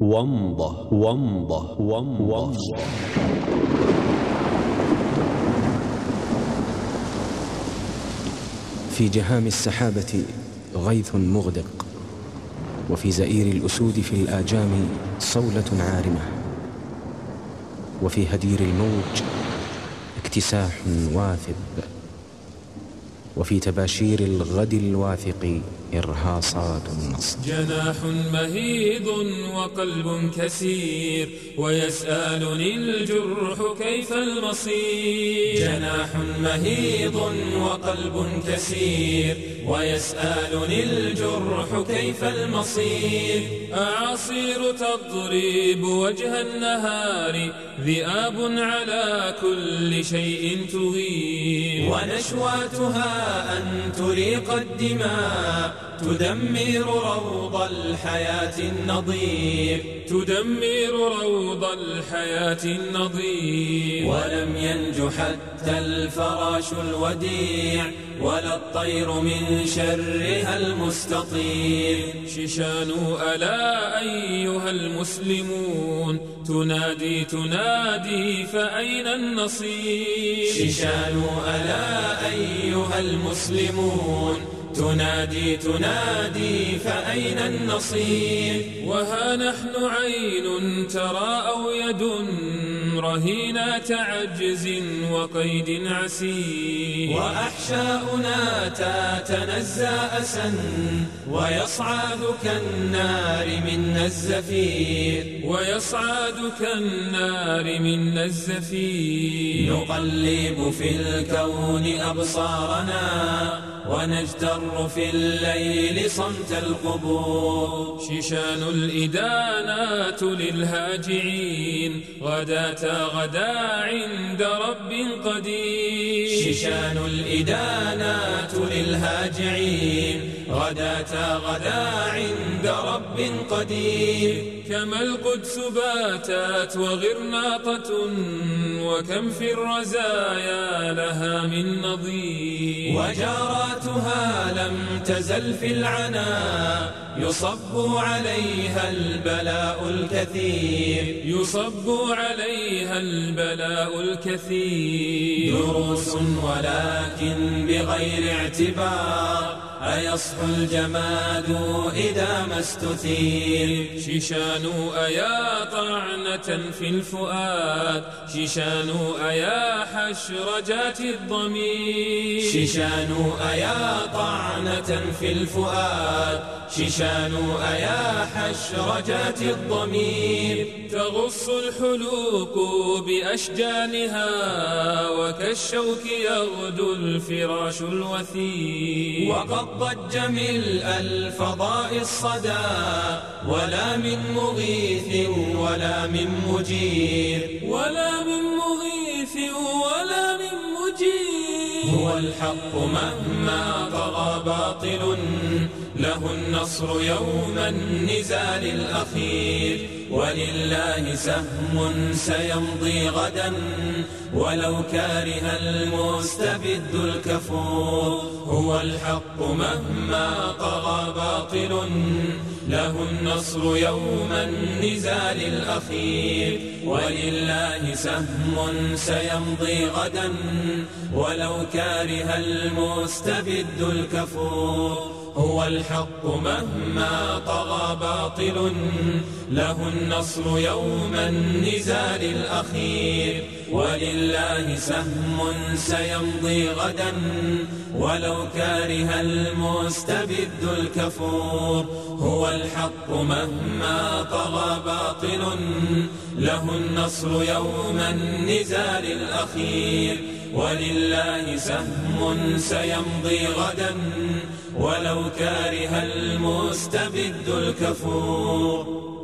ومضة ومضة ومضة في جهام السحابة غيث مغدق وفي زئير الأسود في الآجام صولة عارمة وفي هدير الموج اكتساح واثب وفي تباشير الغد الواثق إرهاصات النصر. جناح مهيض وقلب كسير ويسألني الجرح كيف المصير. جناح مهيض وقلب كسير ويسألني الجرح كيف المصير. أعاصير تضرب وجه النهار ذئاب على كل شيء تغير. ونشواتها أن تريق الدماء تدمر روض الحياة النظير تدمر روض الحياة النظير ولم ينج حتى الفراش الوديع ولا الطير من شرها المستطير. ششان ألا أيها المسلمون تنادي تنادي فأين النصير؟ ششان ألا أيها المسلمون تنادي تنادي فأين النصير؟ وها نحن عين ترى أو يد رهينة عجز وقيد عسير. وأحشاؤنا تتنزى أسا ويصعد كالنار من الزفير. ويصعد كالنار من الزفير. نقلب في الكون أبصارنا ونجتر في الليل صمت القبور. شيشان الإدانات للهاجعين غداة غدا عند رب قدير. شيشان الإدانات للهاجعين غداة غدا عند رب قدير. كما القدس باتت وغرناطة وكم في الرزايا لها من نظير. وجاراتها لم تزل في العنا يصب عليها البلاء الكثير. يصب عليها البلاء الكثير. دروس ولكن بغير اعتبار. أيصحو الجماد إذا ما استثير شيشان أيا طعنة في الفؤاد شيشان أيا حشرجات الضمير. شيشان أيا طعنة في الفؤاد. شيشان أيا حشرجات الضمير. تغص الحلوق بأشجانها وكالشوك يغدو الفراش الوثير. وقد ضج ملء الفضاء الصدى. ولا من مغيث ولا من مجير. ولا من مغيث ولا من مجير هو الحق مهما طغى باطل له النصر يوم النزال الأخير. ولله سهم سيمضي غدا ولو كاره المستبد الكفور. هو الحق مهما طغى باطل له النصر يوم النزال الأخير. ولله سهم سيمضي غدا ولو كاره المستبد الكفور. هو الحق مهما طغى باطل. له النصر يوم النزال الأخير. ولله سهم سيمضي غدا. ولو كاره المستبد الكفور. هو الحق مهما طغى باطل. له النصر يوم النزال الأخير. ولله سهم سيمضي غدا ولو كاره المستبد الكفور.